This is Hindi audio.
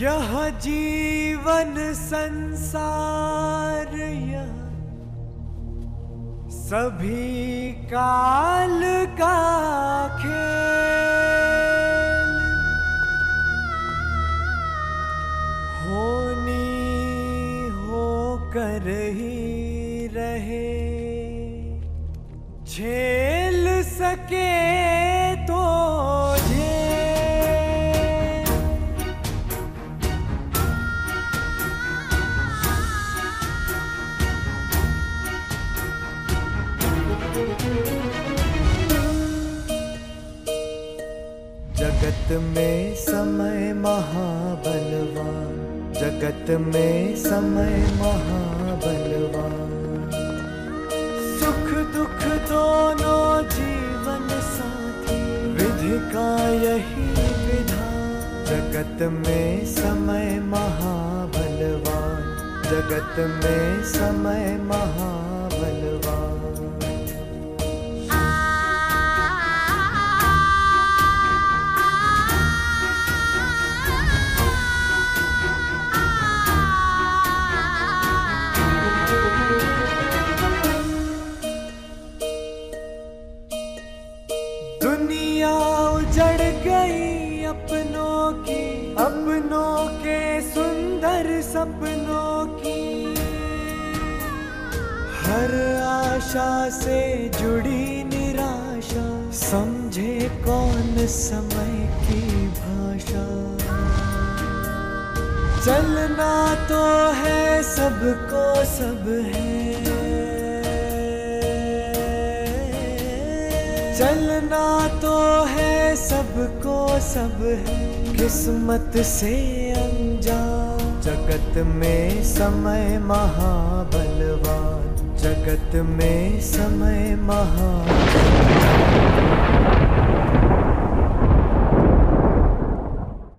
यह जीवन संसार यह सभी काल का खेल। होनी होकर ही रहे झेल सके जगत में समय महाबलवान। जगत में समय महाबलवान। सुख दुख दोनों जीवन साथी। विधि का यही विधान। जगत में समय महाबलवान। जगत में समय महाबलवान। दुनिया उजड़ गई अपनों की। अपनों के सुंदर सपनों की। हर आशा से जुड़ी निराशा। समझे कौन समय की भाषा। चलना तो है सबको सब है। चलना तो है सबको, सब है किस्मत से अनजान। जगत में समय महाबलवान। जगत में समय महाबलवान